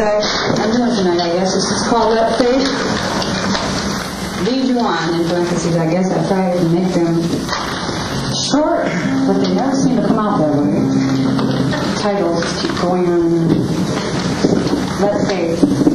So I'm doing tonight, I guess, this is called Let Faith Lead You On, in parentheses, I guess I tried to make them short, but they never seem to come out that way. Titles keep going on. Let Faith.